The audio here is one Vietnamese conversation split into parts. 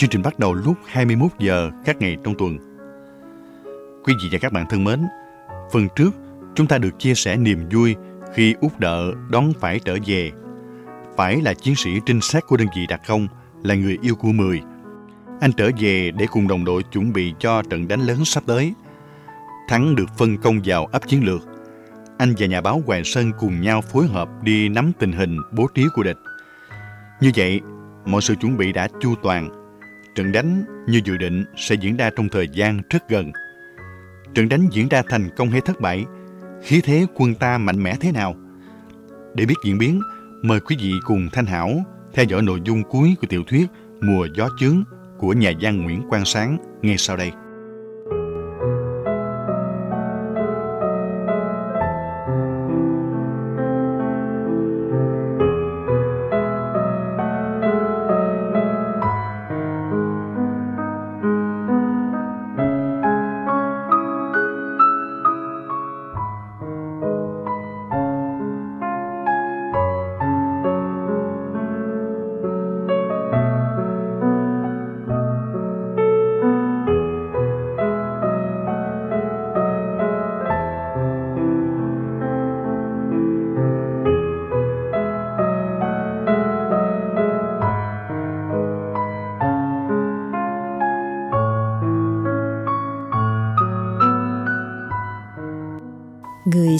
Chương trình bắt đầu lúc 21 giờ các ngày trong tuần. Quý vị và các bạn thân mến, phần trước chúng ta được chia sẻ niềm vui khi út đợ đón phải trở về. Phải là chiến sĩ trinh sát của đơn vị đặc công, là người yêu của Mười. Anh trở về để cùng đồng đội chuẩn bị cho trận đánh lớn sắp tới. Thắng được phân công vào ấp chiến lược. Anh và nhà báo Hoàng Sơn cùng nhau phối hợp đi nắm tình hình bố trí của địch. Như vậy, mọi sự chuẩn bị đã chu toàn. Trận đánh như dự định sẽ diễn ra trong thời gian rất gần. Trận đánh diễn ra thành công hay thất bại, khí thế quân ta mạnh mẽ thế nào? Để biết diễn biến, mời quý vị cùng Thanh Hảo theo dõi nội dung cuối của tiểu thuyết Mùa gió chướng của nhà văn Nguyễn Quang Sáng ngay sau đây.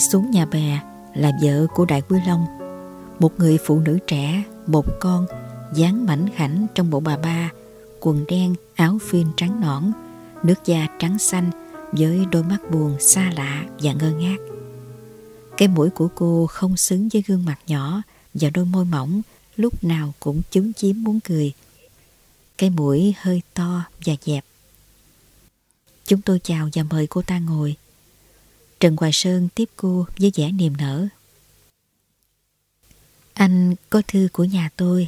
Xuống nhà bè là vợ của Đại Quý Long. Một người phụ nữ trẻ, một con dáng mảnh khảnh trong bộ bà ba Quần đen, áo phim trắng nõn Nước da trắng xanh Với đôi mắt buồn xa lạ và ngơ ngác. Cái mũi của cô không xứng với gương mặt nhỏ Và đôi môi mỏng Lúc nào cũng chứng chím muốn cười. Cái mũi hơi to và dẹp. Chúng tôi chào và mời cô ta ngồi. Trần Hoài Sơn tiếp cô với vẻ niềm nở. Anh có thư của nhà tôi.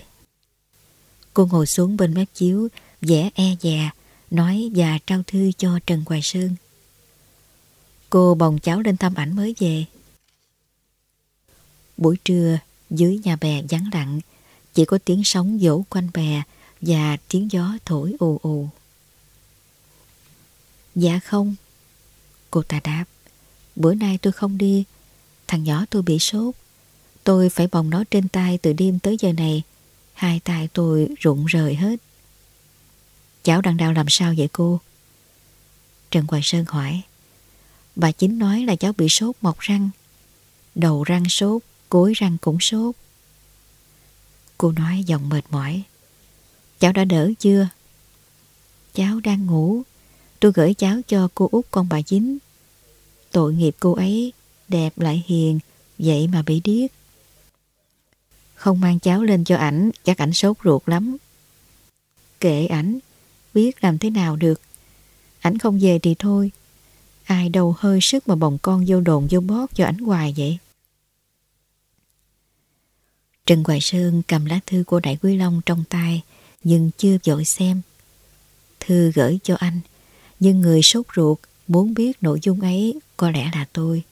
Cô ngồi xuống bên mép chiếu, vẻ e dè, nói và trao thư cho Trần Hoài Sơn. Cô bồng cháu lên thăm ảnh mới về. Buổi trưa, dưới nhà bè vắng lặng, chỉ có tiếng sóng vỗ quanh bè và tiếng gió thổi ù ù. Dạ không, cô ta đáp. Bữa nay tôi không đi. Thằng nhỏ tôi bị sốt. Tôi phải bồng nó trên tay từ đêm tới giờ này. Hai tay tôi rụng rời hết. Cháu đang đau làm sao vậy cô? Trần Hoàng Sơn hỏi. Bà chính nói là cháu bị sốt mọc răng. Đầu răng sốt Cuối răng cũng sốt. Cô nói giọng mệt mỏi. Cháu đã đỡ chưa? Cháu đang ngủ. Tôi gửi cháu cho cô út con bà chính. Tội nghiệp cô ấy, đẹp lại hiền, vậy mà bị điếc. Không mang cháu lên cho ảnh, chắc ảnh sốt ruột lắm. Kệ ảnh, biết làm thế nào được. Ảnh không về thì thôi. Ai đâu hơi sức mà bồng con vô đồn vô bót cho ảnh hoài vậy. Trần Hoài Sơn cầm lá thư của Đại Quý Long trong tay nhưng chưa dội xem. Thư gửi cho anh nhưng người sốt ruột muốn biết nội dung ấy có lẽ là tôi.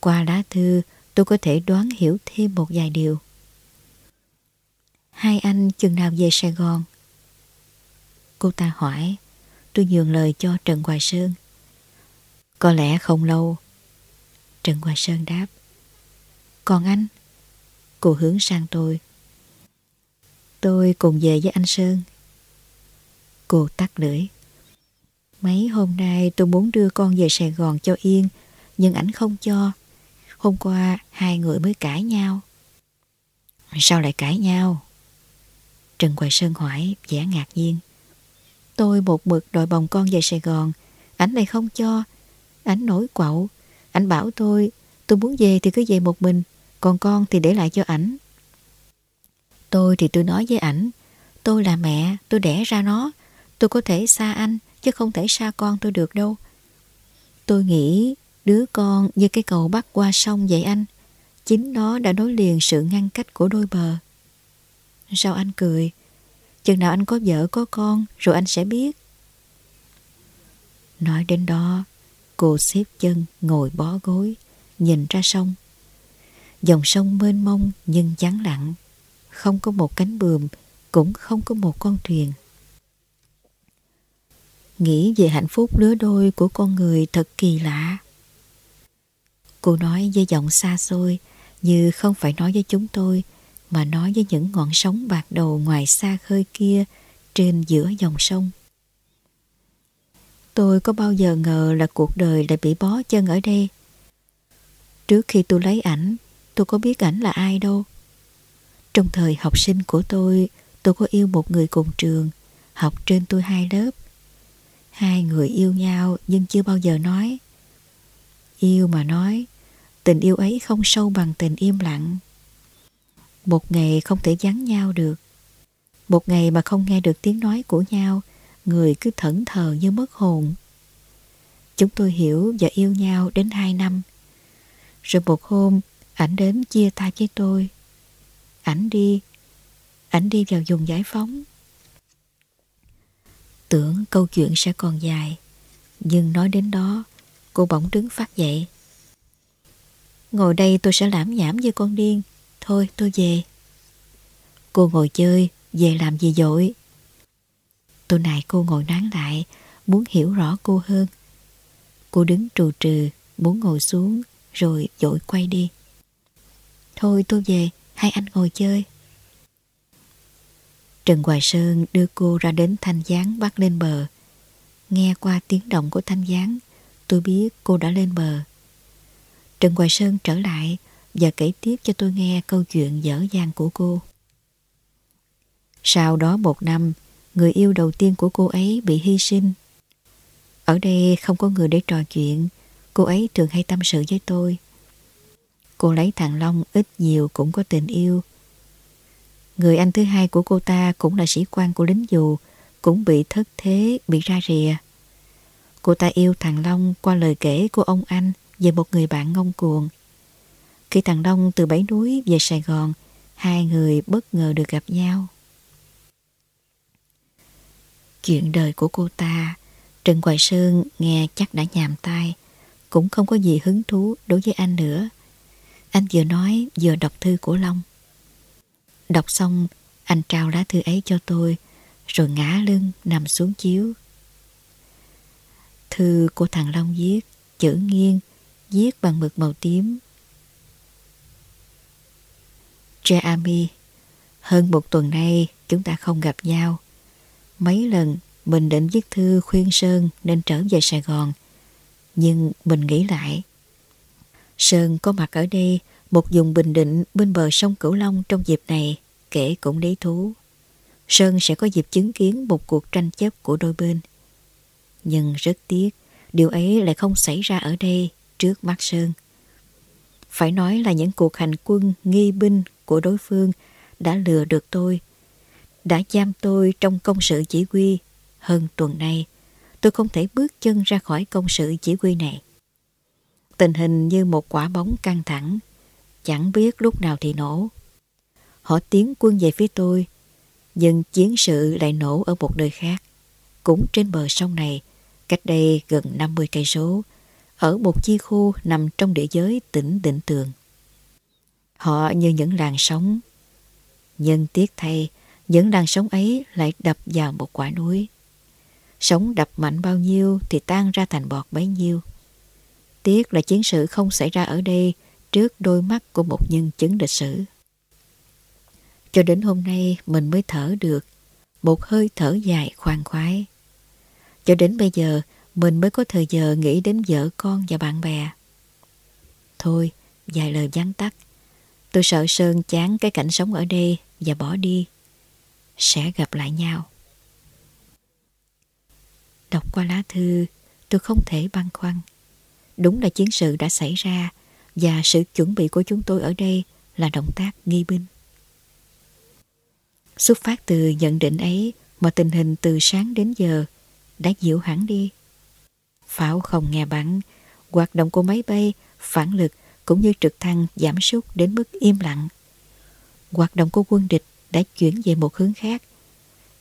Qua lá thư, tôi có thể đoán hiểu thêm một vài điều. Hai anh chừng nào về Sài Gòn? Cô ta hỏi, tôi nhường lời cho Trần Hoài Sơn. Có lẽ không lâu. Trần Hoài Sơn đáp. Còn anh? Cô hướng sang tôi. Tôi cùng về với anh Sơn. Cô tắt lưỡi. Mấy hôm nay tôi muốn đưa con về Sài Gòn cho yên, nhưng ảnh không cho. Hôm qua hai người mới cãi nhau. Sao lại cãi nhau? Trần Hoài Sơn hỏi vẻ ngạc nhiên. Tôi một mực đòi bồng con về Sài Gòn, ảnh lại không cho. Ảnh nổi quậu, ảnh bảo tôi, tôi muốn về thì cứ về một mình, còn con thì để lại cho ảnh. Tôi thì tôi nói với ảnh, tôi là mẹ, tôi đẻ ra nó, Tôi có thể xa anh, chứ không thể xa con tôi được đâu. Tôi nghĩ đứa con như cái cầu bắt qua sông vậy anh. Chính nó đã nối liền sự ngăn cách của đôi bờ. Sao anh cười? Chừng nào anh có vợ có con rồi anh sẽ biết. Nói đến đó, cô xếp chân ngồi bó gối, nhìn ra sông. Dòng sông mênh mông nhưng vắng lặng, không có một cánh bườm, cũng không có một con thuyền. Nghĩ về hạnh phúc lứa đôi của con người thật kỳ lạ. Cô nói với giọng xa xôi, như không phải nói với chúng tôi, mà nói với những ngọn sóng bạc đầu ngoài xa khơi kia trên giữa dòng sông. Tôi có bao giờ ngờ là cuộc đời lại bị bó chân ở đây. Trước khi tôi lấy ảnh, tôi có biết ảnh là ai đâu. Trong thời học sinh của tôi, tôi có yêu một người cùng trường, học trên tôi hai lớp. Hai người yêu nhau nhưng chưa bao giờ nói. Yêu mà nói, tình yêu ấy không sâu bằng tình im lặng. Một ngày không thể vắng nhau được. Một ngày mà không nghe được tiếng nói của nhau, người cứ thẫn thờ như mất hồn. Chúng tôi hiểu và yêu nhau đến hai năm. Rồi một hôm, ảnh đến chia tay với tôi. Ảnh đi, ảnh đi vào vùng giải phóng. Tưởng câu chuyện sẽ còn dài, nhưng nói đến đó, cô bỗng đứng phát dậy. Ngồi đây tôi sẽ lãm nhảm như con điên. Thôi tôi về. Cô ngồi chơi, về làm gì dội? Tôi này cô ngồi nán lại, muốn hiểu rõ cô hơn. Cô đứng trù trừ, muốn ngồi xuống, rồi dội quay đi. Thôi tôi về, hai anh ngồi chơi. Trần Hoài Sơn đưa cô ra đến thanh gián bắt lên bờ. Nghe qua tiếng động của thanh gián, tôi biết cô đã lên bờ. Trần Hoài Sơn trở lại và kể tiếp cho tôi nghe câu chuyện dở dang của cô. Sau đó một năm, người yêu đầu tiên của cô ấy bị hy sinh. Ở đây không có người để trò chuyện, cô ấy thường hay tâm sự với tôi. Cô lấy thằng Long ít nhiều cũng có tình yêu. Người anh thứ hai của cô ta cũng là sĩ quan của lính dù, cũng bị thất thế, bị ra rìa. Cô ta yêu thằng Long qua lời kể của ông anh về một người bạn ngông cuồng. Khi thằng Long từ Bảy Núi về Sài Gòn, hai người bất ngờ được gặp nhau. Chuyện đời của cô ta, Trần Hoài Sơn nghe chắc đã nhàm tai, cũng không có gì hứng thú đối với anh nữa. Anh vừa nói vừa đọc thư của Long. Đọc xong, anh trao lá thư ấy cho tôi, rồi ngã lưng nằm xuống chiếu. Thư của thằng Long viết, chữ nghiêng, viết bằng mực màu tím. Jeremy, hơn một tuần nay chúng ta không gặp nhau. Mấy lần mình định viết thư khuyên Sơn nên trở về Sài Gòn. Nhưng mình nghĩ lại. Sơn có mặt ở đây một vùng bình định bên bờ sông Cửu Long trong dịp này kể cũng lý thú. Sơn sẽ có dịp chứng kiến một cuộc tranh chấp của đôi bên. Nhưng rất tiếc, điều ấy lại không xảy ra ở đây trước mắt Sơn. Phải nói là những cuộc hành quân nghi binh của đối phương đã lừa được tôi, đã giam tôi trong công sự chỉ huy hơn tuần nay. Tôi không thể bước chân ra khỏi công sự chỉ huy này. Tình hình như một quả bóng căng thẳng, chẳng biết lúc nào thì nổ. Họ tiến quân về phía tôi, nhưng chiến sự lại nổ ở một nơi khác, cũng trên bờ sông này, cách đây gần 50 cây số, ở một chi khu nằm trong địa giới tỉnh Định Tường. Họ như những làn sóng. Nhưng tiếc thay, những làn sóng ấy lại đập vào một quả núi. Sóng đập mạnh bao nhiêu thì tan ra thành bọt bấy nhiêu. Tiếc là chiến sự không xảy ra ở đây trước đôi mắt của một nhân chứng lịch sử. Cho đến hôm nay mình mới thở được một hơi thở dài khoan khoái. Cho đến bây giờ mình mới có thời giờ nghĩ đến vợ con và bạn bè. Thôi, vài lời vắn tắt. Tôi sợ Sơn chán cái cảnh sống ở đây và bỏ đi. Sẽ gặp lại nhau. Đọc qua lá thư, tôi không thể băn khoăn. Đúng là chiến sự đã xảy ra và sự chuẩn bị của chúng tôi ở đây là động tác nghi binh. Xuất phát từ nhận định ấy, mà tình hình từ sáng đến giờ đã dịu hẳn đi. Pháo không nghe bắn, hoạt động của máy bay, phản lực cũng như trực thăng giảm sút đến mức im lặng. Hoạt động của quân địch đã chuyển về một hướng khác.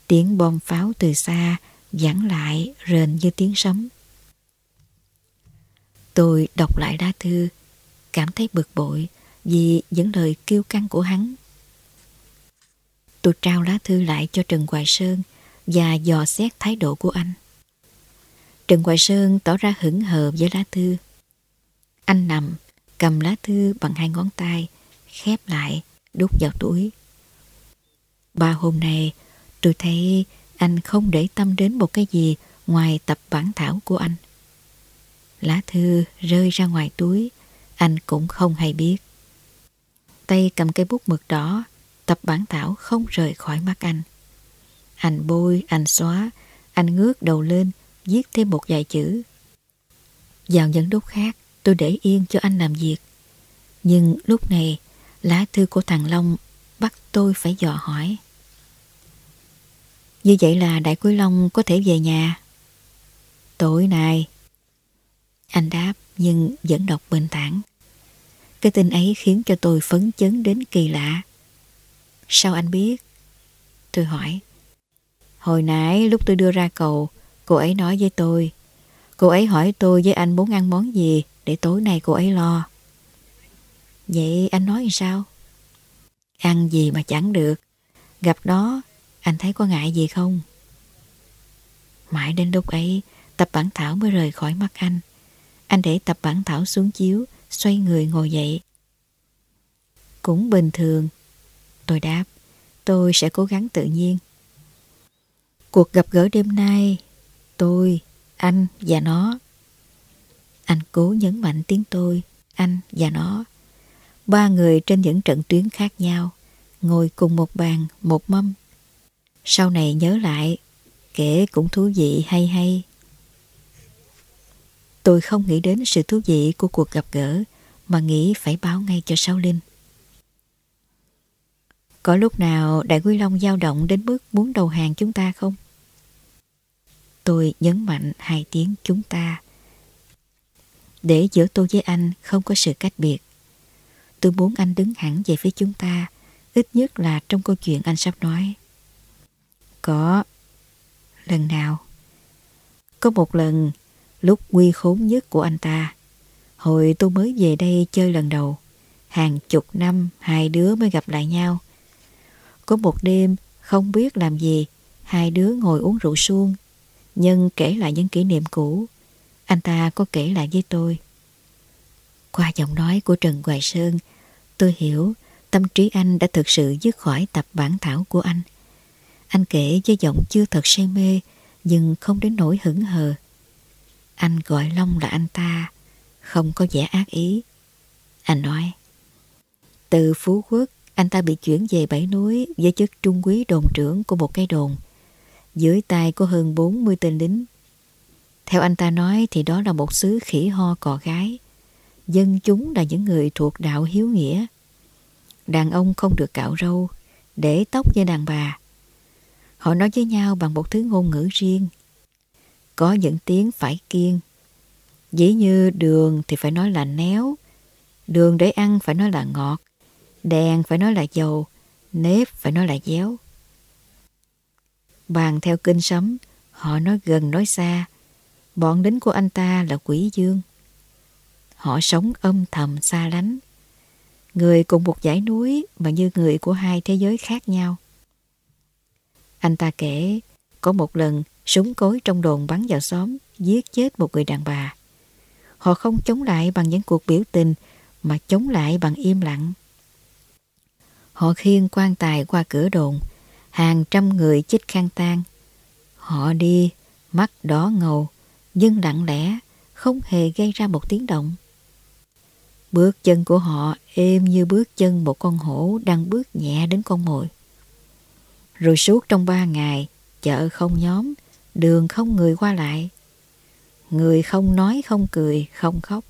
Tiếng bom pháo từ xa giãn lại rền như tiếng sấm. Tôi đọc lại lá thư, cảm thấy bực bội vì những lời kêu căng của hắn. Tôi trao lá thư lại cho Trần Hoài Sơn và dò xét thái độ của anh. Trần Hoài Sơn tỏ ra hững hờ với lá thư. Anh nằm, cầm lá thư bằng hai ngón tay, khép lại, đút vào túi. Ba hôm nay, tôi thấy anh không để tâm đến một cái gì ngoài tập bản thảo của anh. Lá thư rơi ra ngoài túi, anh cũng không hay biết. Tay cầm cây bút mực đỏ, tập bản thảo không rời khỏi mắt anh. Anh bôi, anh xóa, anh ngước đầu lên, viết thêm một vài chữ. Vào những lúc khác, tôi để yên cho anh làm việc. Nhưng lúc này, lá thư của thằng Long bắt tôi phải dò hỏi. Như vậy là Đại Quý Long có thể về nhà. Tối nay. Anh đáp nhưng vẫn đọc bình thản. Cái tin ấy khiến cho tôi phấn chấn đến kỳ lạ. Sao anh biết? Tôi hỏi. Hồi nãy lúc tôi đưa ra cầu, cô ấy nói với tôi. Cô ấy hỏi tôi với anh muốn ăn món gì để tối nay cô ấy lo. Vậy anh nói sao? Ăn gì mà chẳng được. Gặp đó, anh thấy có ngại gì không? Mãi đến lúc ấy, tập bản thảo mới rời khỏi mắt anh. Anh để tập bản thảo xuống chiếu, xoay người ngồi dậy. Cũng bình thường. Tôi đáp, tôi sẽ cố gắng tự nhiên. Cuộc gặp gỡ đêm nay, tôi, anh và nó. Anh cố nhấn mạnh tiếng tôi, anh và nó. Ba người trên những trận tuyến khác nhau, ngồi cùng một bàn, một mâm. Sau này nhớ lại, kể cũng thú vị hay hay. Tôi không nghĩ đến sự thú vị của cuộc gặp gỡ mà nghĩ phải báo ngay cho Sáu Linh. Có lúc nào Đại Quy Long dao động đến mức muốn đầu hàng chúng ta không? Tôi nhấn mạnh hai tiếng chúng ta. Để giữa tôi với anh không có sự cách biệt. Tôi muốn anh đứng hẳn về phía chúng ta, ít nhất là trong câu chuyện anh sắp nói. Có. Lần nào? Có một lần, lúc nguy khốn nhất của anh ta. Hồi tôi mới về đây chơi lần đầu. Hàng chục năm, hai đứa mới gặp lại nhau. Có một đêm, không biết làm gì, hai đứa ngồi uống rượu suông. Nhân kể lại những kỷ niệm cũ. Anh ta có kể lại với tôi. Qua giọng nói của Trần Hoài Sơn, tôi hiểu tâm trí anh đã thực sự dứt khỏi tập bản thảo của anh. Anh kể với giọng chưa thật say mê, nhưng không đến nỗi hững hờ. Anh gọi Long là anh ta, không có vẻ ác ý. Anh nói, từ Phú Quốc, anh ta bị chuyển về Bảy Núi với chức trung quý đồn trưởng của một cái đồn. Dưới tay có hơn 40 tên lính. Theo anh ta nói thì đó là một xứ khỉ ho cò gái. Dân chúng là những người thuộc đạo hiếu nghĩa. Đàn ông không được cạo râu, để tóc như đàn bà. Họ nói với nhau bằng một thứ ngôn ngữ riêng. Có những tiếng phải kiêng. Dĩ như đường thì phải nói là néo, đường để ăn phải nói là ngọt, đèn phải nói là dầu, nếp phải nói là déo. Bàn theo kinh sấm, họ nói gần nói xa. Bọn lính của anh ta là quỷ dương. Họ sống âm thầm xa lánh. Người cùng một dãy núi mà như người của hai thế giới khác nhau. Anh ta kể, có một lần súng cối trong đồn bắn vào xóm, giết chết một người đàn bà. Họ không chống lại bằng những cuộc biểu tình, mà chống lại bằng im lặng. Họ khiêng quan tài qua cửa đồn, hàng trăm người chích khang tang. Họ đi, mắt đỏ ngầu, nhưng lặng lẽ, không hề gây ra một tiếng động. Bước chân của họ êm như bước chân một con hổ đang bước nhẹ đến con mồi. Rồi suốt trong ba ngày, chợ không nhóm, đường không người qua lại. Người không nói, không cười, không khóc.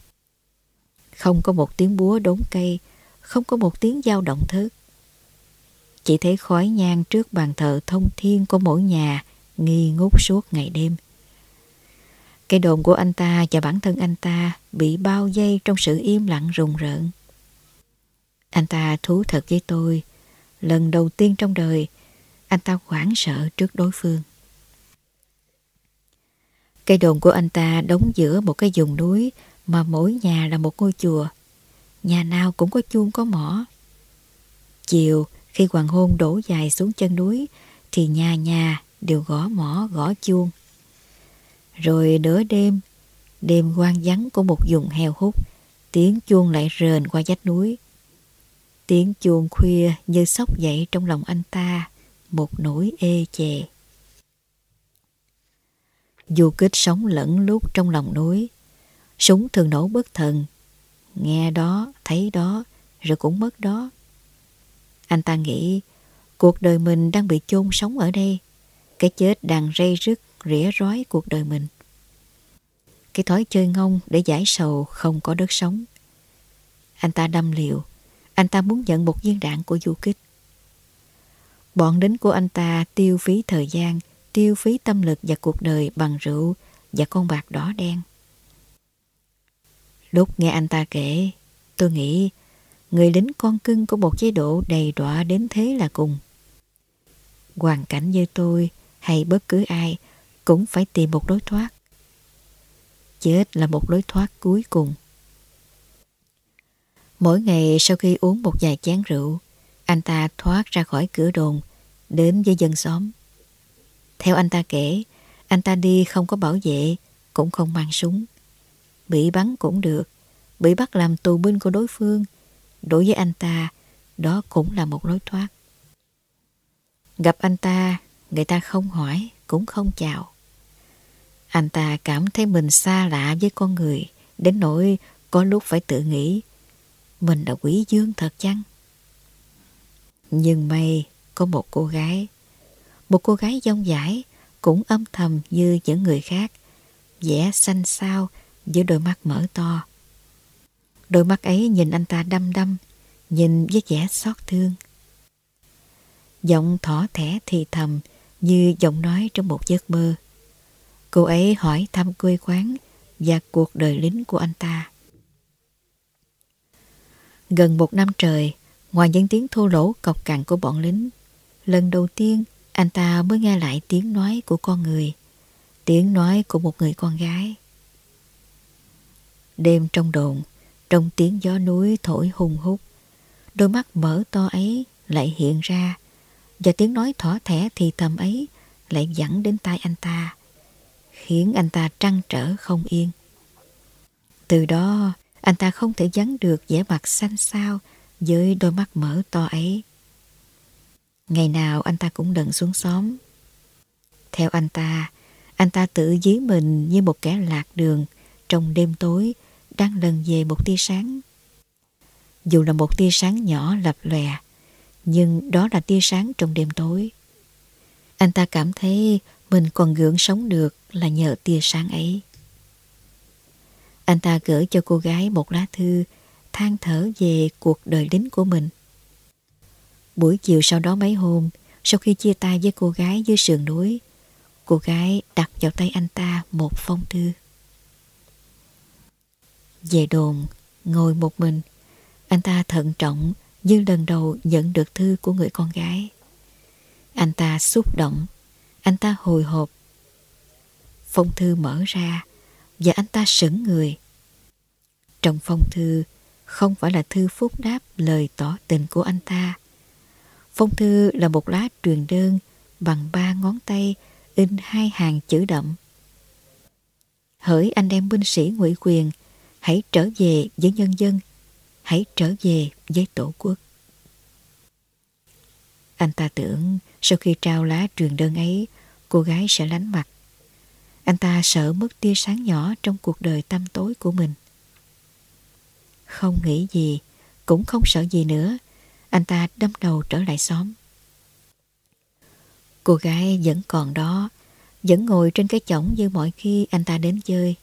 Không có một tiếng búa đốn cây, không có một tiếng dao động thớt chỉ thấy khói nhang trước bàn thờ thông thiên của mỗi nhà nghi ngút suốt ngày đêm. Cái đồn của anh ta và bản thân anh ta bị bao dây trong sự im lặng rùng rợn. Anh ta thú thật với tôi, lần đầu tiên trong đời, anh ta hoảng sợ trước đối phương. Cây đồn của anh ta đóng giữa một cái vùng núi mà mỗi nhà là một ngôi chùa. Nhà nào cũng có chuông có mỏ. Chiều, khi hoàng hôn đổ dài xuống chân núi, thì nhà nhà đều gõ mỏ gõ chuông. Rồi nửa đêm, đêm quang vắng của một vùng heo hút, tiếng chuông lại rền qua vách núi. Tiếng chuông khuya như sóc dậy trong lòng anh ta, một nỗi ê chề. Du kích sống lẫn lúc trong lòng núi, súng thường nổ bất thần, nghe đó, thấy đó, rồi cũng mất đó. Anh ta nghĩ cuộc đời mình đang bị chôn sống ở đây, cái chết đang rây rứt rỉa rói cuộc đời mình. Cái thói chơi ngông để giải sầu không có đất sống. Anh ta đâm liệu anh ta muốn nhận một viên đạn của du kích. Bọn đến của anh ta tiêu phí thời gian, tiêu phí tâm lực và cuộc đời bằng rượu và con bạc đỏ đen. Lúc nghe anh ta kể, tôi nghĩ người lính con cưng của một chế độ đầy đọa đến thế là cùng. Hoàn cảnh như tôi hay bất cứ ai cũng phải tìm một lối thoát. Chết là một lối thoát cuối cùng. Mỗi ngày sau khi uống một vài chén rượu, anh ta thoát ra khỏi cửa đồn, đến với dân xóm. Theo anh ta kể, anh ta đi không có bảo vệ, cũng không mang súng. Bị bắn cũng được, bị bắt làm tù binh của đối phương. Đối với anh ta, đó cũng là một lối thoát. Gặp anh ta, người ta không hỏi, cũng không chào. Anh ta cảm thấy mình xa lạ với con người, đến nỗi có lúc phải tự nghĩ mình là quỷ dương thật chăng? Nhưng may có một cô gái, một cô gái dông dãi cũng âm thầm như những người khác, vẻ xanh xao với đôi mắt mở to. Đôi mắt ấy nhìn anh ta đăm đăm, nhìn với vẻ xót thương. Giọng thỏ thẻ thì thầm như giọng nói trong một giấc mơ. Cô ấy hỏi thăm quê quán và cuộc đời lính của anh ta. Gần một năm trời, ngoài những tiếng thô lỗ cọc cằn của bọn lính, lần đầu tiên anh ta mới nghe lại tiếng nói của con người, tiếng nói của một người con gái. Đêm trong đồn, trong tiếng gió núi thổi hùng hút, đôi mắt mở to ấy lại hiện ra, và tiếng nói thỏ thẻ thì thầm ấy lại dẫn đến tai anh ta, khiến anh ta trăn trở không yên. Từ đó, anh ta không thể vắng được vẻ mặt xanh xao với đôi mắt mở to ấy. Ngày nào anh ta cũng đần xuống xóm. Theo anh ta, anh ta tự dí mình như một kẻ lạc đường trong đêm tối đang lần về một tia sáng. Dù là một tia sáng nhỏ lập lòe, nhưng đó là tia sáng trong đêm tối. Anh ta cảm thấy mình còn gượng sống được là nhờ tia sáng ấy. Anh ta gửi cho cô gái một lá thư than thở về cuộc đời lính của mình. Buổi chiều sau đó mấy hôm, sau khi chia tay với cô gái dưới sườn núi, cô gái đặt vào tay anh ta một phong thư. Về đồn, ngồi một mình, anh ta thận trọng như lần đầu nhận được thư của người con gái. Anh ta xúc động, anh ta hồi hộp. Phong thư mở ra và anh ta sững người. Trong phong thư không phải là thư phúc đáp lời tỏ tình của anh ta. Phong thư là một lá truyền đơn bằng ba ngón tay in hai hàng chữ đậm. Hỡi anh em binh sĩ ngụy quyền, hãy trở về với nhân dân, hãy trở về với tổ quốc. Anh ta tưởng sau khi trao lá truyền đơn ấy, cô gái sẽ lánh mặt. Anh ta sợ mất tia sáng nhỏ trong cuộc đời tăm tối của mình. Không nghĩ gì, cũng không sợ gì nữa, anh ta đâm đầu trở lại xóm. Cô gái vẫn còn đó, vẫn ngồi trên cái chõng như mọi khi anh ta đến chơi.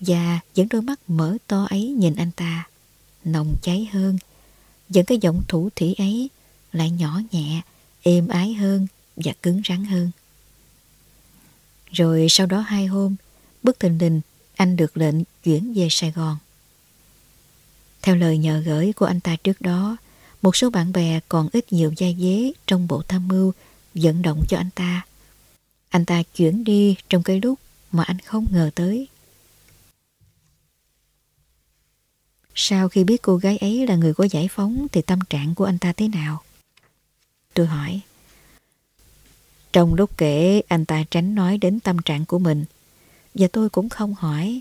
Và vẫn đôi mắt mở to ấy nhìn anh ta, nồng cháy hơn. Vẫn cái giọng thủ thỉ ấy lại nhỏ nhẹ, êm ái hơn và cứng rắn hơn. Rồi sau đó hai hôm, bất thình đình anh được lệnh chuyển về Sài Gòn. Theo lời nhờ gửi của anh ta trước đó, một số bạn bè còn ít nhiều gia dế trong bộ tham mưu dẫn động cho anh ta. Anh ta chuyển đi trong cái lúc mà anh không ngờ tới. Sau khi biết cô gái ấy là người có giải phóng thì tâm trạng của anh ta thế nào? Tôi hỏi. Trong lúc kể anh ta tránh nói đến tâm trạng của mình và tôi cũng không hỏi.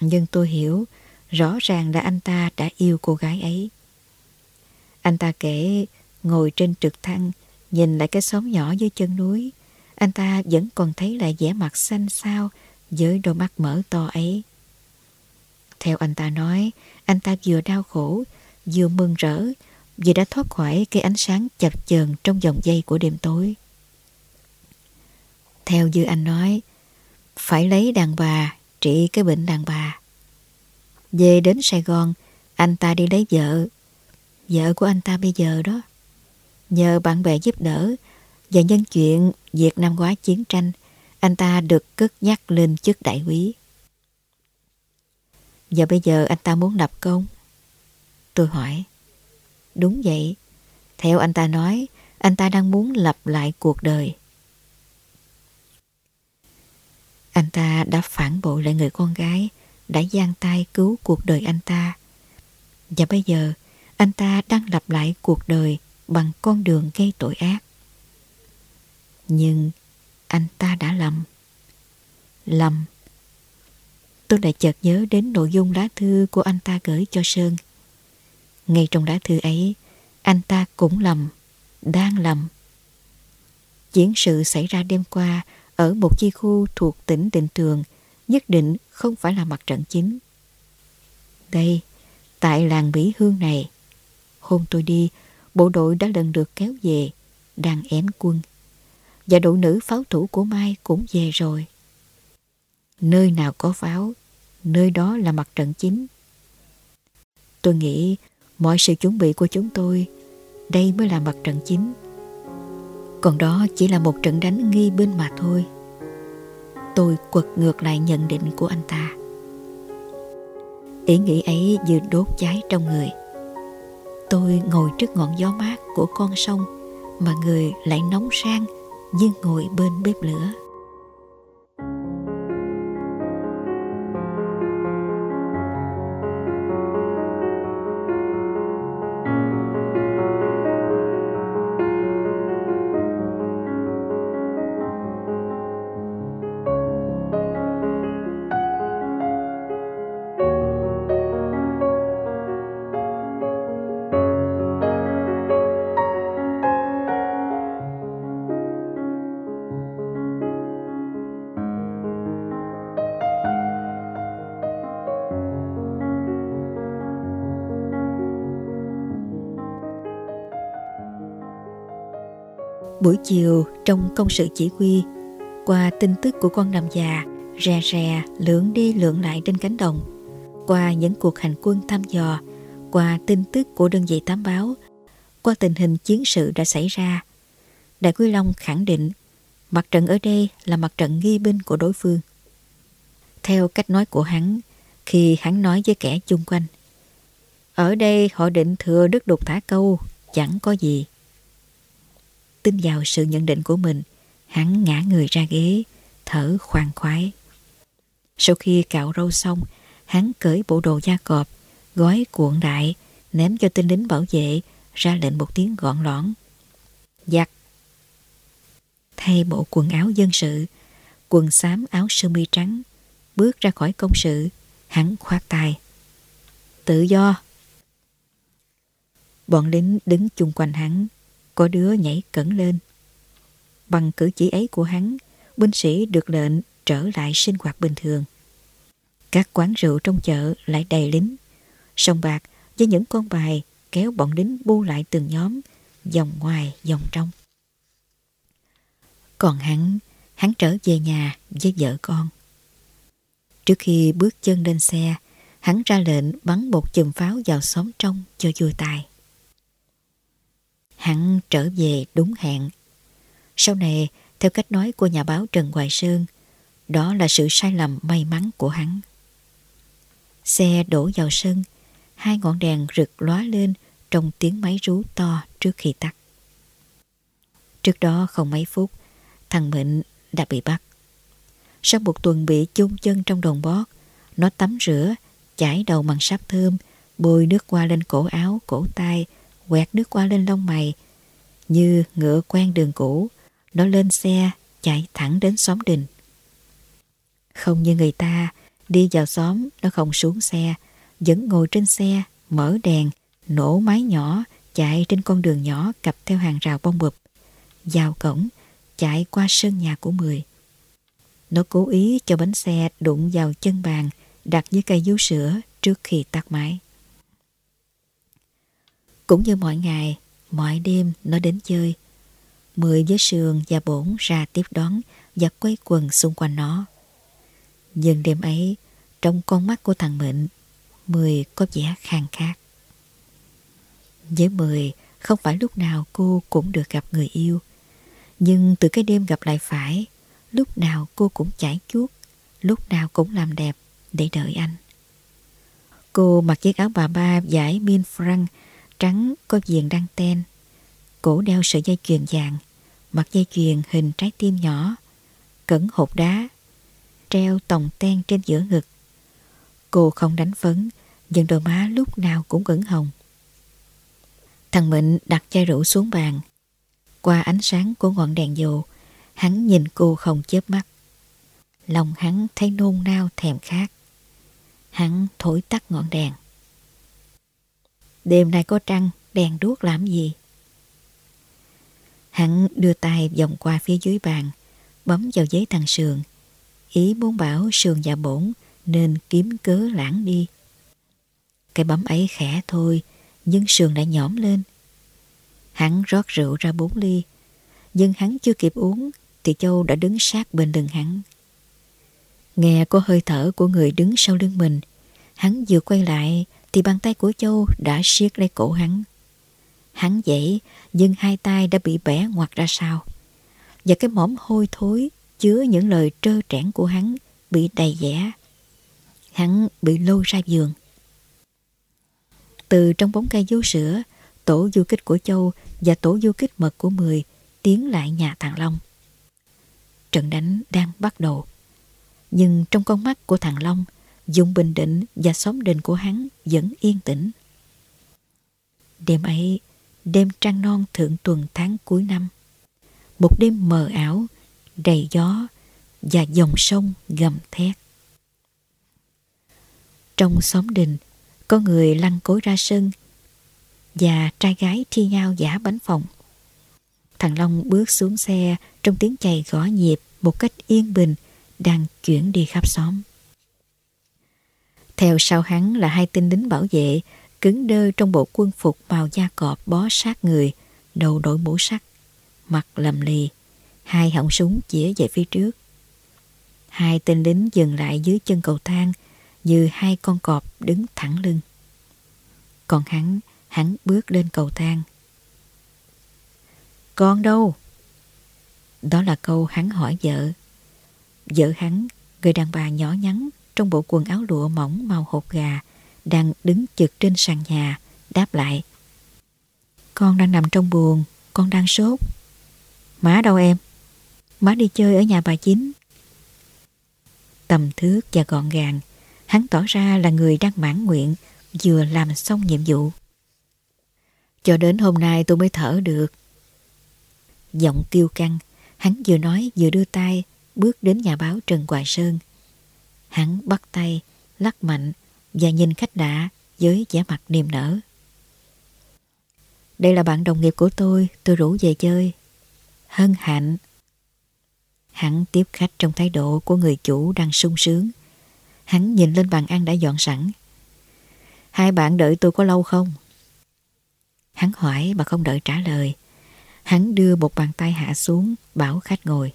Nhưng tôi hiểu rõ ràng là anh ta đã yêu cô gái ấy. Anh ta kể ngồi trên trực thăng nhìn lại cái xóm nhỏ dưới chân núi anh ta vẫn còn thấy lại vẻ mặt xanh xao với đôi mắt mở to ấy. Theo anh ta nói, anh ta vừa đau khổ, vừa mừng rỡ vì đã thoát khỏi cái ánh sáng chập chờn trong dòng dây của đêm tối. Theo như anh nói, phải lấy đàn bà trị cái bệnh đàn bà. Về đến Sài Gòn, anh ta đi lấy vợ. Vợ của anh ta bây giờ đó. Nhờ bạn bè giúp đỡ và nhân chuyện Việt Nam quá chiến tranh, anh ta được cất nhắc lên chức đại quý. Và bây giờ anh ta muốn lập công. Tôi hỏi. Đúng vậy. Theo anh ta nói, anh ta đang muốn lập lại cuộc đời. Anh ta đã phản bội lại người con gái, đã giang tay cứu cuộc đời anh ta. Và bây giờ, anh ta đang lập lại cuộc đời bằng con đường gây tội ác. Nhưng anh ta đã lầm. Lầm. Tôi lại chợt nhớ đến nội dung lá thư của anh ta gửi cho Sơn. Ngay trong lá thư ấy, anh ta cũng lầm, đang lầm. Chiến sự xảy ra đêm qua ở một chi khu thuộc tỉnh Định Tường nhất định không phải là mặt trận chính. Đây, tại làng Mỹ Hương này, hôm tôi đi, bộ đội đã lần được kéo về, đang ém quân và đội nữ pháo thủ của Mai cũng về rồi. Nơi nào có pháo, nơi đó là mặt trận chính. Tôi nghĩ mọi sự chuẩn bị của chúng tôi, đây mới là mặt trận chính. Còn đó chỉ là một trận đánh nghi binh mà thôi. Tôi quật ngược lại nhận định của anh ta. Ý nghĩ ấy như đốt cháy trong người. Tôi ngồi trước ngọn gió mát của con sông mà người lại nóng sang như ngồi bên bếp lửa chiều trong công sự chỉ huy, Qua tin tức của con nằm già, Rè rè lượn đi lượn lại trên cánh đồng, Qua những cuộc hành quân thăm dò, Qua tin tức của đơn vị tám báo, Qua tình hình chiến sự đã xảy ra. Đại quý Long khẳng định, Mặt trận ở đây là mặt trận nghi binh của đối phương. Theo cách nói của hắn, Khi hắn nói với kẻ chung quanh, Ở đây họ định thừa đất đục thả câu, Chẳng có gì tin vào sự nhận định của mình, hắn ngã người ra ghế, thở khoan khoái. Sau khi cạo râu xong, hắn cởi bộ đồ da cọp, gói cuộn đại, ném cho tên lính bảo vệ, ra lệnh một tiếng gọn lõn. Giặc! Thay bộ quần áo dân sự, quần xám áo sơ mi trắng, bước ra khỏi công sự, hắn khoát tay. Tự do! Bọn lính đứng chung quanh hắn, có đứa nhảy cẩn lên. Bằng cử chỉ ấy của hắn, binh sĩ được lệnh trở lại sinh hoạt bình thường. Các quán rượu trong chợ lại đầy lính. Sông bạc với những con bài kéo bọn lính bu lại từng nhóm, dòng ngoài, dòng trong. Còn hắn, hắn trở về nhà với vợ con. Trước khi bước chân lên xe, hắn ra lệnh bắn một chùm pháo vào xóm trong cho vui tài hắn trở về đúng hẹn. Sau này, theo cách nói của nhà báo Trần Hoài Sơn, đó là sự sai lầm may mắn của hắn. Xe đổ vào sân, hai ngọn đèn rực lóa lên trong tiếng máy rú to trước khi tắt. Trước đó không mấy phút, thằng Mịnh đã bị bắt. Sau một tuần bị chôn chân trong đồng bót, nó tắm rửa, chải đầu bằng sáp thơm, bôi nước qua lên cổ áo, cổ tay, quẹt nước qua lên lông mày. Như ngựa quen đường cũ, nó lên xe, chạy thẳng đến xóm đình. Không như người ta, đi vào xóm, nó không xuống xe, vẫn ngồi trên xe, mở đèn, nổ máy nhỏ, chạy trên con đường nhỏ cặp theo hàng rào bông bụp. Vào cổng, chạy qua sân nhà của Mười. Nó cố ý cho bánh xe đụng vào chân bàn đặt dưới cây vú sữa trước khi tắt máy. Cũng như mọi ngày, mọi đêm nó đến chơi. Mười với Sườn và Bổn ra tiếp đón và quay quần xung quanh nó. Nhưng đêm ấy, trong con mắt của thằng Mịnh, Mười có vẻ khang khác. Với Mười, không phải lúc nào cô cũng được gặp người yêu. Nhưng từ cái đêm gặp lại phải, lúc nào cô cũng chảy chuốt, lúc nào cũng làm đẹp để đợi anh. Cô mặc chiếc áo bà ba giải min Frank trắng có viền đăng ten, cổ đeo sợi dây chuyền vàng, mặt dây chuyền hình trái tim nhỏ, cẩn hộp đá, treo tòng ten trên giữa ngực. Cô không đánh phấn, nhưng đôi má lúc nào cũng ửng hồng. Thằng Mịnh đặt chai rượu xuống bàn. Qua ánh sáng của ngọn đèn dầu, hắn nhìn cô không chớp mắt. Lòng hắn thấy nôn nao thèm khát. Hắn thổi tắt ngọn đèn. Đêm nay có trăng, đèn đuốc làm gì? Hắn đưa tay vòng qua phía dưới bàn, bấm vào giấy thằng Sườn. Ý muốn bảo Sườn và Bổn nên kiếm cớ lãng đi. Cái bấm ấy khẽ thôi, nhưng Sườn đã nhõm lên. Hắn rót rượu ra bốn ly, nhưng hắn chưa kịp uống thì Châu đã đứng sát bên lưng hắn. Nghe có hơi thở của người đứng sau lưng mình, hắn vừa quay lại thì bàn tay của Châu đã siết lấy cổ hắn. Hắn dậy, nhưng hai tay đã bị bẻ ngoặt ra sau. Và cái mỏm hôi thối chứa những lời trơ trẽn của hắn bị đầy dẻ. Hắn bị lôi ra giường. Từ trong bóng cây vú sữa, tổ du kích của Châu và tổ du kích mật của Mười tiến lại nhà thằng Long. Trận đánh đang bắt đầu. Nhưng trong con mắt của thằng Long, Dung Bình Định và xóm đình của hắn vẫn yên tĩnh. Đêm ấy, đêm trăng non thượng tuần tháng cuối năm. Một đêm mờ ảo, đầy gió và dòng sông gầm thét. Trong xóm đình, có người lăn cối ra sân và trai gái thi nhau giả bánh phòng. Thằng Long bước xuống xe trong tiếng chày gõ nhịp một cách yên bình đang chuyển đi khắp xóm. Theo sau hắn là hai tên lính bảo vệ cứng đơ trong bộ quân phục màu da cọp bó sát người, đầu đội mũ sắt, mặt lầm lì, hai họng súng chĩa về phía trước. Hai tên lính dừng lại dưới chân cầu thang như hai con cọp đứng thẳng lưng. Còn hắn, hắn bước lên cầu thang. Con đâu? Đó là câu hắn hỏi vợ. Vợ hắn, người đàn bà nhỏ nhắn trong bộ quần áo lụa mỏng màu hột gà, đang đứng chực trên sàn nhà, đáp lại. Con đang nằm trong buồn, con đang sốt. Má đâu em? Má đi chơi ở nhà bà chính. Tầm thước và gọn gàng, hắn tỏ ra là người đang mãn nguyện, vừa làm xong nhiệm vụ. Cho đến hôm nay tôi mới thở được. Giọng kiêu căng, hắn vừa nói vừa đưa tay bước đến nhà báo Trần Hoài Sơn. Hắn bắt tay, lắc mạnh và nhìn khách đã với vẻ mặt niềm nở. Đây là bạn đồng nghiệp của tôi, tôi rủ về chơi. Hân hạnh. Hắn tiếp khách trong thái độ của người chủ đang sung sướng. Hắn nhìn lên bàn ăn đã dọn sẵn. Hai bạn đợi tôi có lâu không? Hắn hỏi mà không đợi trả lời. Hắn đưa một bàn tay hạ xuống, bảo khách ngồi.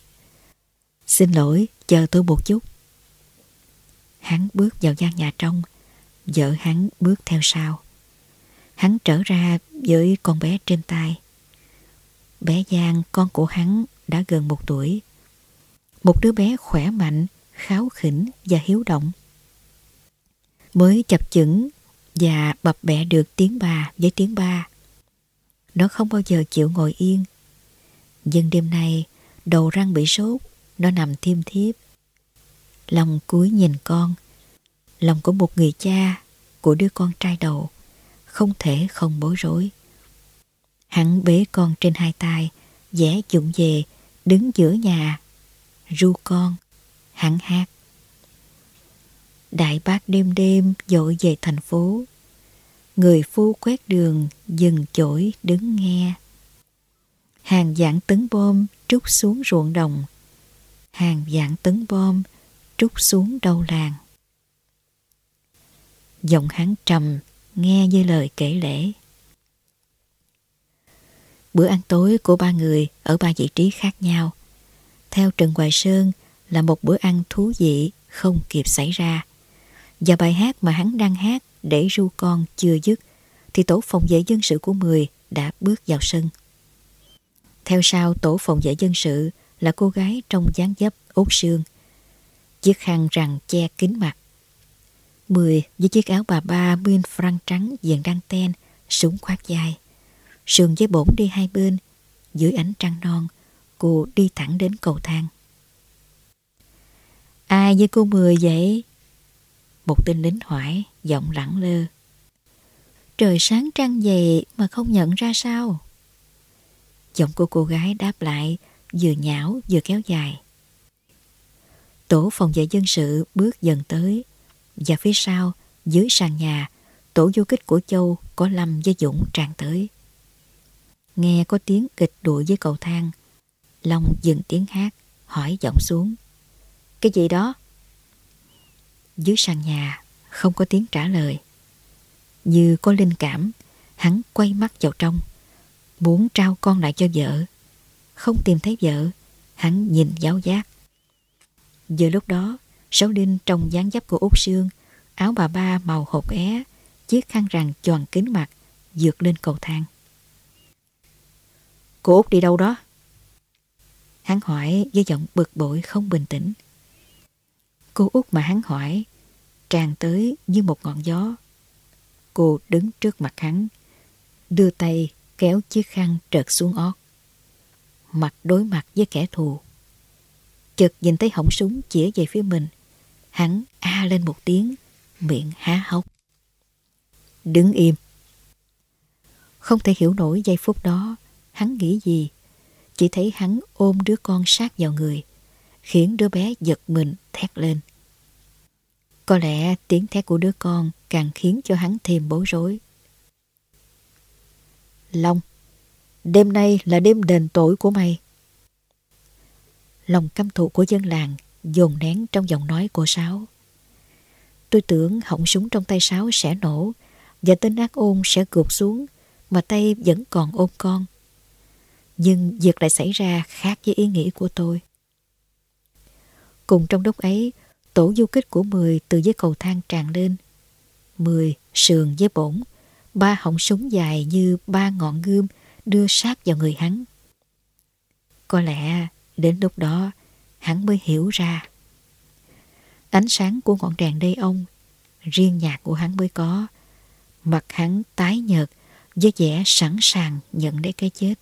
Xin lỗi, chờ tôi một chút. Hắn bước vào gian nhà trong, vợ hắn bước theo sau. Hắn trở ra với con bé trên tay. Bé Giang, con của hắn, đã gần một tuổi. Một đứa bé khỏe mạnh, kháo khỉnh và hiếu động. Mới chập chững và bập bẹ được tiếng bà với tiếng ba. Nó không bao giờ chịu ngồi yên. Nhưng đêm nay, đầu răng bị sốt, nó nằm thiêm thiếp. Lòng cúi nhìn con, lòng của một người cha, của đứa con trai đầu, không thể không bối rối. Hắn bế con trên hai tay, vẽ dụng về, đứng giữa nhà, ru con, hắn hát. Đại bác đêm đêm dội về thành phố, người phu quét đường dừng chổi đứng nghe. Hàng dạng tấn bom trút xuống ruộng đồng, hàng dạng tấn bom trút xuống đầu làng. Giọng hắn trầm, nghe như lời kể lễ. Bữa ăn tối của ba người ở ba vị trí khác nhau. Theo Trần Hoài Sơn là một bữa ăn thú vị không kịp xảy ra. Và bài hát mà hắn đang hát để ru con chưa dứt thì tổ phòng vệ dân sự của Mười đã bước vào sân. Theo sau tổ phòng vệ dân sự là cô gái trong dáng dấp út xương. Chiếc khăn rằng che kín mặt. Mười với chiếc áo bà ba bên franc trắng diện đăng ten, súng khoác dài. Sườn với bổn đi hai bên, dưới ánh trăng non, cô đi thẳng đến cầu thang. Ai với cô Mười vậy? Một tên lính hỏi, giọng lẳng lơ. Trời sáng trăng dày mà không nhận ra sao? Giọng của cô gái đáp lại, vừa nhão vừa kéo dài. Tổ phòng vệ dân sự bước dần tới, và phía sau, dưới sàn nhà, tổ du kích của Châu có Lâm với Dũng tràn tới. Nghe có tiếng kịch đuổi dưới cầu thang, Long dừng tiếng hát, hỏi giọng xuống. Cái gì đó? Dưới sàn nhà, không có tiếng trả lời. Như có linh cảm, hắn quay mắt vào trong, muốn trao con lại cho vợ. Không tìm thấy vợ, hắn nhìn giáo giác. Giờ lúc đó, Sáu Đinh trong dáng dấp của Út Sương, áo bà ba màu hột é, chiếc khăn rằn tròn kín mặt, dược lên cầu thang. Cô Út đi đâu đó? Hắn hỏi với giọng bực bội không bình tĩnh. Cô Út mà hắn hỏi tràn tới như một ngọn gió. Cô đứng trước mặt hắn, đưa tay kéo chiếc khăn trợt xuống ót. Mặt đối mặt với kẻ thù. Chợt nhìn thấy họng súng chĩa về phía mình. Hắn a lên một tiếng, miệng há hốc. Đứng im. Không thể hiểu nổi giây phút đó, hắn nghĩ gì. Chỉ thấy hắn ôm đứa con sát vào người, khiến đứa bé giật mình thét lên. Có lẽ tiếng thét của đứa con càng khiến cho hắn thêm bối rối. Long, đêm nay là đêm đền tội của mày. Lòng căm thù của dân làng dồn nén trong giọng nói của Sáu. Tôi tưởng họng súng trong tay Sáu sẽ nổ và tên ác ôn sẽ gục xuống mà tay vẫn còn ôm con. Nhưng việc lại xảy ra khác với ý nghĩ của tôi. Cùng trong lúc ấy, tổ du kích của Mười từ dưới cầu thang tràn lên. Mười sườn với bổn, ba họng súng dài như ba ngọn gươm đưa sát vào người hắn. Có lẽ đến lúc đó hắn mới hiểu ra. Ánh sáng của ngọn đèn đây ông, riêng nhạc của hắn mới có. Mặt hắn tái nhợt với vẻ sẵn sàng nhận lấy cái chết.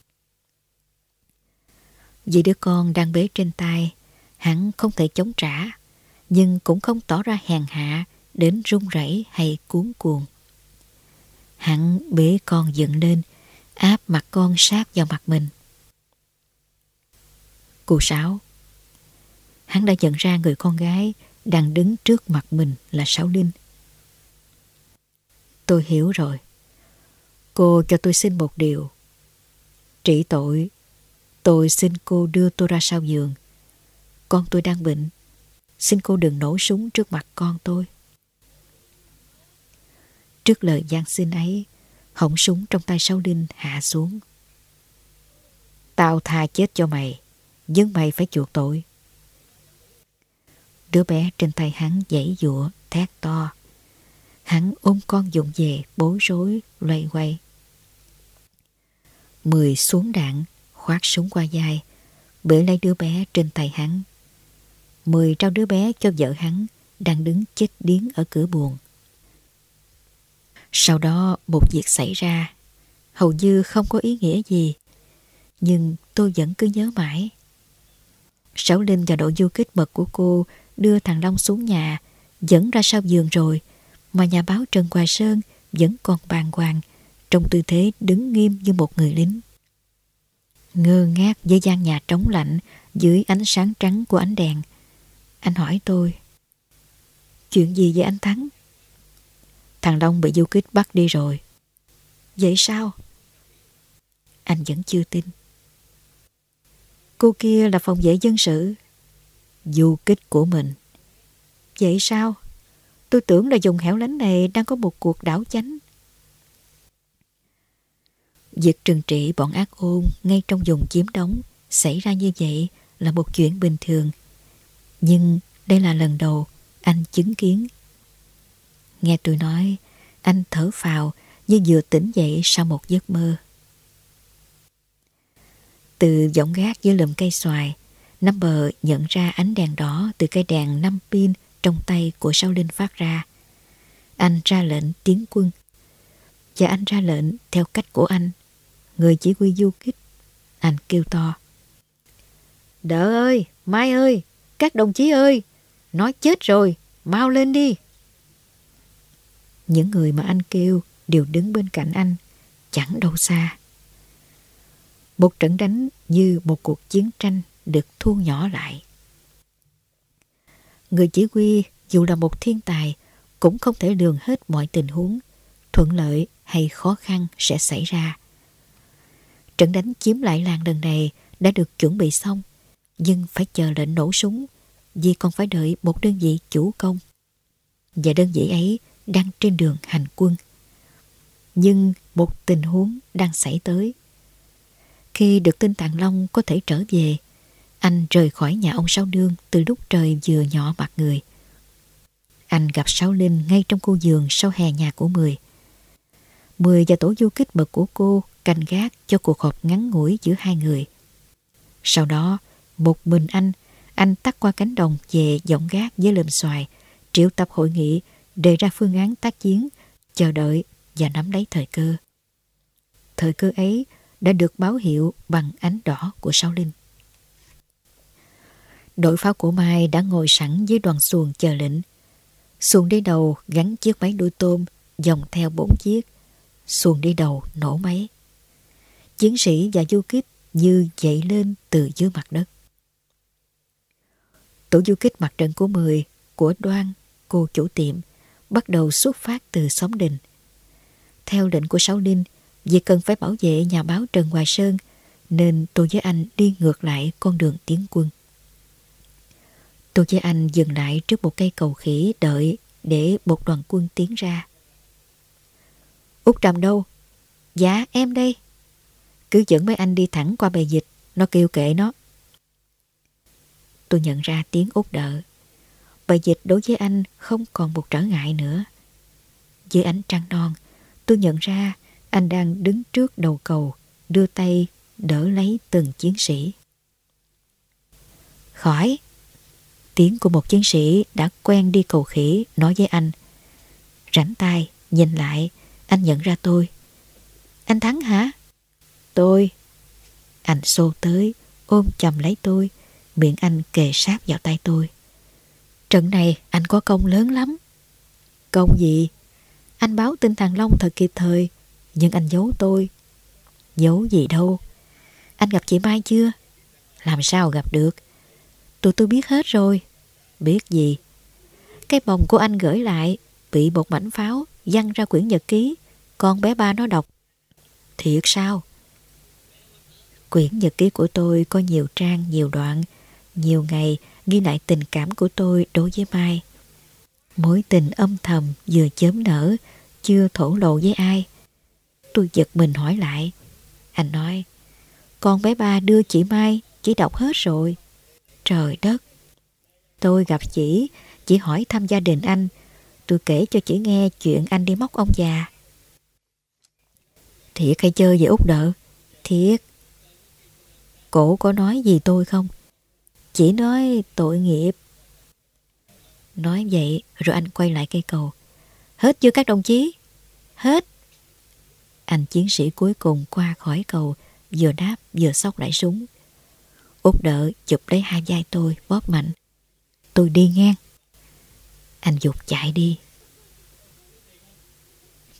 Vì đứa con đang bế trên tay, hắn không thể chống trả, nhưng cũng không tỏ ra hèn hạ đến run rẩy hay cuốn cuồng. Hắn bế con dựng lên, áp mặt con sát vào mặt mình. Cô Sáu Hắn đã nhận ra người con gái đang đứng trước mặt mình là Sáu Linh. Tôi hiểu rồi. Cô cho tôi xin một điều. Trị tội, tôi xin cô đưa tôi ra sau giường. Con tôi đang bệnh. Xin cô đừng nổ súng trước mặt con tôi. Trước lời gian xin ấy, họng súng trong tay Sáu Linh hạ xuống. Tao tha chết cho mày, nhưng mày phải chuộc tội. Đứa bé trên tay hắn dãy dụa, thét to. Hắn ôm con dụng về, bối rối, loay quay. Mười xuống đạn, khoát súng qua vai, bể lấy đứa bé trên tay hắn. Mười trao đứa bé cho vợ hắn đang đứng chết điếng ở cửa buồn. Sau đó một việc xảy ra, hầu như không có ý nghĩa gì, nhưng tôi vẫn cứ nhớ mãi. Sáu Linh và đội du kích mật của cô đưa thằng Long xuống nhà, dẫn ra sau giường rồi, mà nhà báo Trần Hoài Sơn vẫn còn bàng hoàng, trong tư thế đứng nghiêm như một người lính. Ngơ ngác với gian nhà trống lạnh dưới ánh sáng trắng của ánh đèn. Anh hỏi tôi, chuyện gì với anh Thắng? Thằng Long bị du kích bắt đi rồi. Vậy sao? Anh vẫn chưa tin. Cô kia là phòng vệ dân sự. Du kích của mình. Vậy sao? Tôi tưởng là dùng hẻo lánh này đang có một cuộc đảo chánh. Việc trừng trị bọn ác ôn ngay trong vùng chiếm đóng xảy ra như vậy là một chuyện bình thường. Nhưng đây là lần đầu anh chứng kiến. Nghe tôi nói, anh thở phào như vừa tỉnh dậy sau một giấc mơ. Từ giọng gác dưới lùm cây xoài, Năm bờ nhận ra ánh đèn đỏ từ cây đèn năm pin trong tay của Sao Linh phát ra. Anh ra lệnh tiến quân. Và anh ra lệnh theo cách của anh. Người chỉ huy du kích. Anh kêu to. Đỡ ơi, Mai ơi, các đồng chí ơi, nói chết rồi, mau lên đi. Những người mà anh kêu đều đứng bên cạnh anh, chẳng đâu xa. Một trận đánh như một cuộc chiến tranh được thu nhỏ lại. Người chỉ huy dù là một thiên tài cũng không thể lường hết mọi tình huống, thuận lợi hay khó khăn sẽ xảy ra. Trận đánh chiếm lại làng lần này đã được chuẩn bị xong, nhưng phải chờ lệnh nổ súng vì còn phải đợi một đơn vị chủ công. Và đơn vị ấy đang trên đường hành quân. Nhưng một tình huống đang xảy tới. Khi được tin Tàng Long có thể trở về, anh rời khỏi nhà ông Sáu Nương từ lúc trời vừa nhỏ mặt người. Anh gặp Sáu Linh ngay trong khu giường sau hè nhà của Mười. Mười và tổ du kích mật của cô canh gác cho cuộc họp ngắn ngủi giữa hai người. Sau đó, một mình anh, anh tắt qua cánh đồng về giọng gác với lùm xoài, triệu tập hội nghị, đề ra phương án tác chiến, chờ đợi và nắm lấy thời cơ. Thời cơ ấy đã được báo hiệu bằng ánh đỏ của Sáu Linh. Đội pháo của Mai đã ngồi sẵn dưới đoàn xuồng chờ lệnh. Xuồng đi đầu gắn chiếc máy đuôi tôm dòng theo bốn chiếc. Xuồng đi đầu nổ máy. Chiến sĩ và du kích như dậy lên từ dưới mặt đất. Tổ du kích mặt trận của Mười, của Đoan, cô chủ tiệm, bắt đầu xuất phát từ xóm đình. Theo lệnh của Sáu Linh, vì cần phải bảo vệ nhà báo Trần Hoài Sơn, nên tôi với anh đi ngược lại con đường tiến quân. Tôi với anh dừng lại trước một cây cầu khỉ đợi để một đoàn quân tiến ra. Út Trầm đâu? Dạ em đây. Cứ dẫn mấy anh đi thẳng qua bề dịch, nó kêu kệ nó. Tôi nhận ra tiếng út đợi. Bề dịch đối với anh không còn một trở ngại nữa. Dưới ánh trăng non, tôi nhận ra anh đang đứng trước đầu cầu, đưa tay đỡ lấy từng chiến sĩ. Khỏi! Tiếng của một chiến sĩ đã quen đi cầu khỉ nói với anh. Rảnh tay, nhìn lại, anh nhận ra tôi. Anh Thắng hả? Tôi. Anh xô tới, ôm chầm lấy tôi, miệng anh kề sát vào tay tôi. Trận này anh có công lớn lắm. Công gì? Anh báo tin thằng Long thật kịp thời, nhưng anh giấu tôi. Giấu gì đâu. Anh gặp chị Mai chưa? Làm sao gặp được? Tụi tôi biết hết rồi. Biết gì? Cái bồng của anh gửi lại bị một mảnh pháo văng ra quyển nhật ký. Con bé ba nó đọc. Thiệt sao? Quyển nhật ký của tôi có nhiều trang, nhiều đoạn, nhiều ngày ghi lại tình cảm của tôi đối với Mai. Mối tình âm thầm vừa chớm nở, chưa thổ lộ với ai. Tôi giật mình hỏi lại. Anh nói, con bé ba đưa chị Mai, chỉ đọc hết rồi. Trời đất! Tôi gặp chị, chỉ hỏi thăm gia đình anh. Tôi kể cho chị nghe chuyện anh đi móc ông già. Thiệt hay chơi về út đỡ? Thiệt. Cổ có nói gì tôi không? Chỉ nói tội nghiệp. Nói vậy rồi anh quay lại cây cầu. Hết chưa các đồng chí? Hết. Anh chiến sĩ cuối cùng qua khỏi cầu, vừa đáp vừa sóc lại súng. Út đỡ chụp lấy hai vai tôi, bóp mạnh. Tôi đi ngang. Anh dục chạy đi.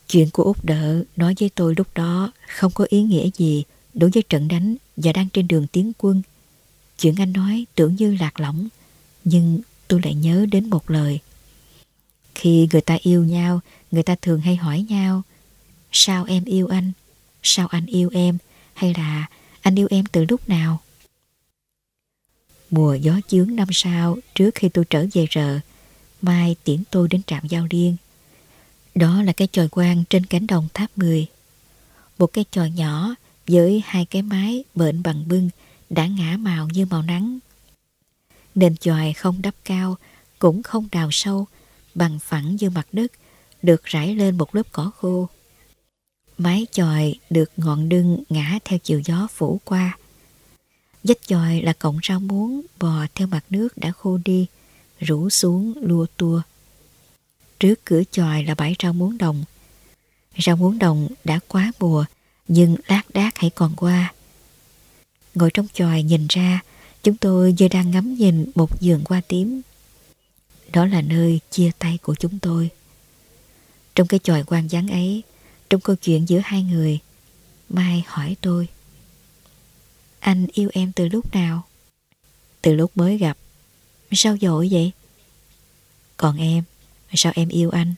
Chuyện của Út đỡ nói với tôi lúc đó không có ý nghĩa gì đối với trận đánh và đang trên đường tiến quân. Chuyện anh nói tưởng như lạc lõng, nhưng tôi lại nhớ đến một lời. Khi người ta yêu nhau, người ta thường hay hỏi nhau Sao em yêu anh? Sao anh yêu em? Hay là anh yêu em từ lúc nào? Mùa gió chướng năm sau trước khi tôi trở về rờ, Mai tiễn tôi đến trạm giao liên. Đó là cái chòi quang trên cánh đồng tháp 10. Một cái chòi nhỏ với hai cái mái bệnh bằng bưng đã ngã màu như màu nắng. Nền chòi không đắp cao, cũng không đào sâu, bằng phẳng như mặt đất, được rải lên một lớp cỏ khô. Mái chòi được ngọn đưng ngã theo chiều gió phủ qua. Dách chòi là cọng rau muống bò theo mặt nước đã khô đi, rủ xuống lua tua. Trước cửa chòi là bãi rau muống đồng. Rau muống đồng đã quá mùa, nhưng lác đác hãy còn qua. Ngồi trong chòi nhìn ra, chúng tôi giờ đang ngắm nhìn một giường hoa tím. Đó là nơi chia tay của chúng tôi. Trong cái chòi quan vắng ấy, trong câu chuyện giữa hai người, Mai hỏi tôi. Anh yêu em từ lúc nào? Từ lúc mới gặp. Sao dội vậy? Còn em, sao em yêu anh?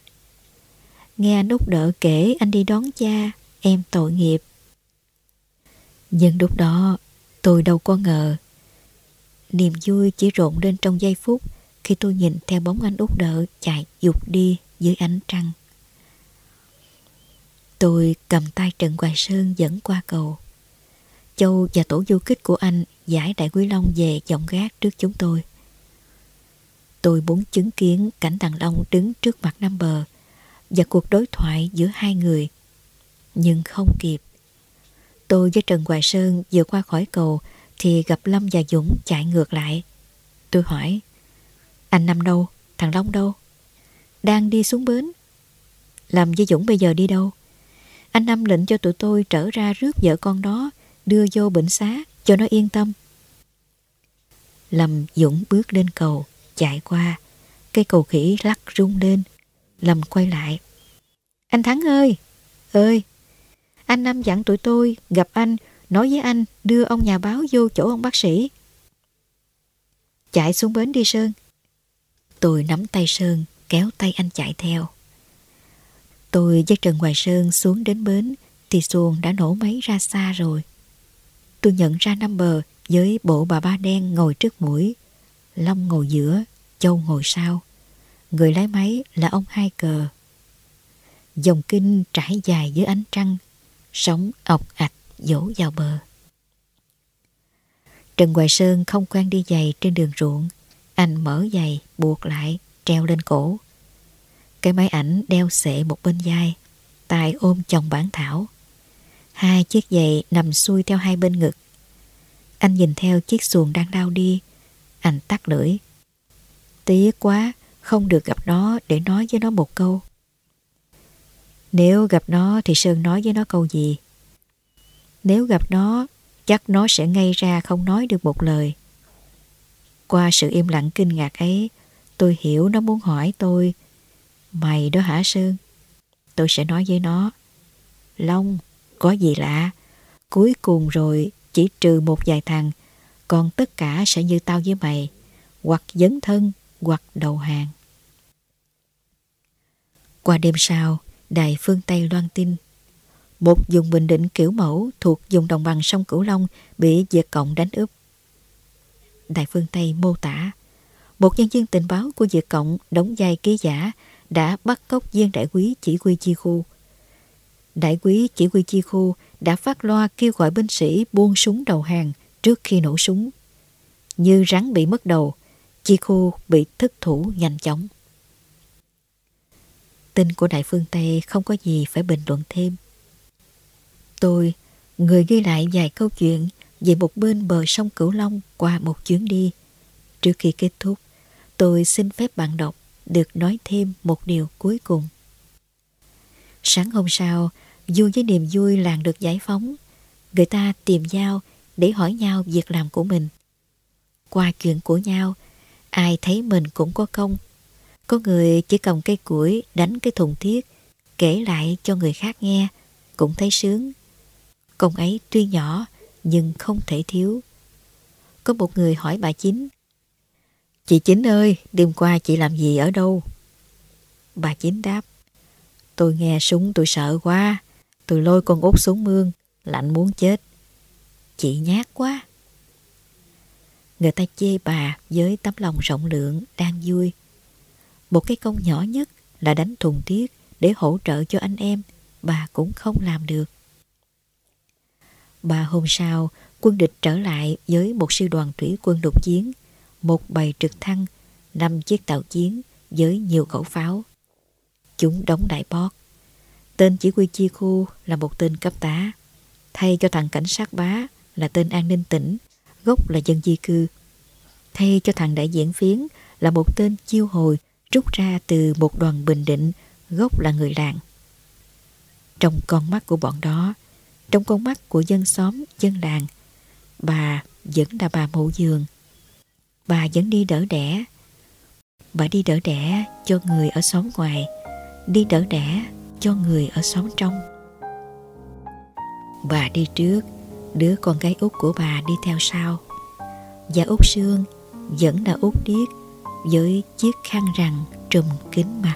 Nghe anh út đỡ kể anh đi đón cha, em tội nghiệp. Nhưng lúc đó tôi đâu có ngờ. Niềm vui chỉ rộn lên trong giây phút khi tôi nhìn theo bóng anh út đỡ chạy dục đi dưới ánh trăng. Tôi cầm tay Trần Hoài Sơn dẫn qua cầu. Châu và tổ du kích của anh giải đại quý long về dòng gác trước chúng tôi. Tôi muốn chứng kiến cảnh thằng Long đứng trước mặt nam bờ và cuộc đối thoại giữa hai người. Nhưng không kịp. Tôi với Trần Hoài Sơn vừa qua khỏi cầu thì gặp Lâm và Dũng chạy ngược lại. Tôi hỏi, anh Năm đâu? Thằng Long đâu? Đang đi xuống bến. Lâm với Dũng bây giờ đi đâu? Anh Năm lệnh cho tụi tôi trở ra rước vợ con đó, đưa vô bệnh xá, cho nó yên tâm. Lâm Dũng bước lên cầu, chạy qua. Cây cầu khỉ lắc rung lên. Lâm quay lại. Anh Thắng ơi! Ơi! Anh Năm dặn tụi tôi gặp anh, nói với anh đưa ông nhà báo vô chỗ ông bác sĩ. Chạy xuống bến đi Sơn. Tôi nắm tay Sơn, kéo tay anh chạy theo. Tôi với Trần Hoài Sơn xuống đến bến thì xuồng đã nổ máy ra xa rồi. Tôi nhận ra năm bờ với bộ bà ba đen ngồi trước mũi, Long ngồi giữa, Châu ngồi sau. Người lái máy là ông Hai Cờ. Dòng kinh trải dài dưới ánh trăng, sóng ọc ạch dỗ vào bờ. Trần Hoài Sơn không quen đi giày trên đường ruộng. Anh mở giày, buộc lại, treo lên cổ. Cái máy ảnh đeo xệ một bên vai, tay ôm chồng bản thảo. Hai chiếc giày nằm xuôi theo hai bên ngực. Anh nhìn theo chiếc xuồng đang đau đi. Anh tắt lưỡi. Tiếc quá, không được gặp nó để nói với nó một câu. Nếu gặp nó thì Sơn nói với nó câu gì? Nếu gặp nó, chắc nó sẽ ngay ra không nói được một lời. Qua sự im lặng kinh ngạc ấy, tôi hiểu nó muốn hỏi tôi Mày đó hả Sơn? Tôi sẽ nói với nó. Long, có gì lạ? Cuối cùng rồi chỉ trừ một vài thằng, còn tất cả sẽ như tao với mày, hoặc dấn thân, hoặc đầu hàng. Qua đêm sau, đài phương Tây loan tin một vùng Bình Định kiểu mẫu thuộc vùng đồng bằng sông Cửu Long bị Việt Cộng đánh úp. Đài phương Tây mô tả một nhân viên tình báo của Việt Cộng đóng vai ký giả đã bắt cóc viên đại quý chỉ huy chi khu. Đại quý chỉ huy chi khu đã phát loa kêu gọi binh sĩ buông súng đầu hàng trước khi nổ súng. Như rắn bị mất đầu, chi khu bị thất thủ nhanh chóng. Tin của Đại phương Tây không có gì phải bình luận thêm. Tôi, người ghi lại vài câu chuyện về một bên bờ sông Cửu Long qua một chuyến đi. Trước khi kết thúc, tôi xin phép bạn đọc được nói thêm một điều cuối cùng. Sáng hôm sau, vui với niềm vui làng được giải phóng, người ta tìm nhau để hỏi nhau việc làm của mình. Qua chuyện của nhau, ai thấy mình cũng có công. Có người chỉ cầm cây củi đánh cái thùng thiết, kể lại cho người khác nghe, cũng thấy sướng. Công ấy tuy nhỏ, nhưng không thể thiếu. Có một người hỏi bà Chính, Chị Chính ơi, đêm qua chị làm gì ở đâu? Bà Chính đáp, Tôi nghe súng tôi sợ quá, tôi lôi con út xuống mương, lạnh muốn chết. Chị nhát quá. Người ta chê bà với tấm lòng rộng lượng, đang vui. Một cái công nhỏ nhất là đánh thùng tiết để hỗ trợ cho anh em, bà cũng không làm được. Ba hôm sau, quân địch trở lại với một sư đoàn thủy quân đột chiến, một bầy trực thăng, năm chiếc tàu chiến với nhiều khẩu pháo. Chúng đóng đại bót. Tên chỉ huy chi khu là một tên cấp tá, thay cho thằng cảnh sát bá là tên an ninh tỉnh, gốc là dân di cư. Thay cho thằng đại diễn phiến là một tên chiêu hồi rút ra từ một đoàn bình định, gốc là người làng. Trong con mắt của bọn đó, trong con mắt của dân xóm, dân làng, bà vẫn là bà mộ giường. Bà vẫn đi đỡ đẻ. Bà đi đỡ đẻ cho người ở xóm ngoài, đi đỡ đẻ cho người ở xóm trong. Bà đi trước, đứa con gái út của bà đi theo sau. Và út Sương vẫn là út điếc với chiếc khăn rằn trùm kín mặt.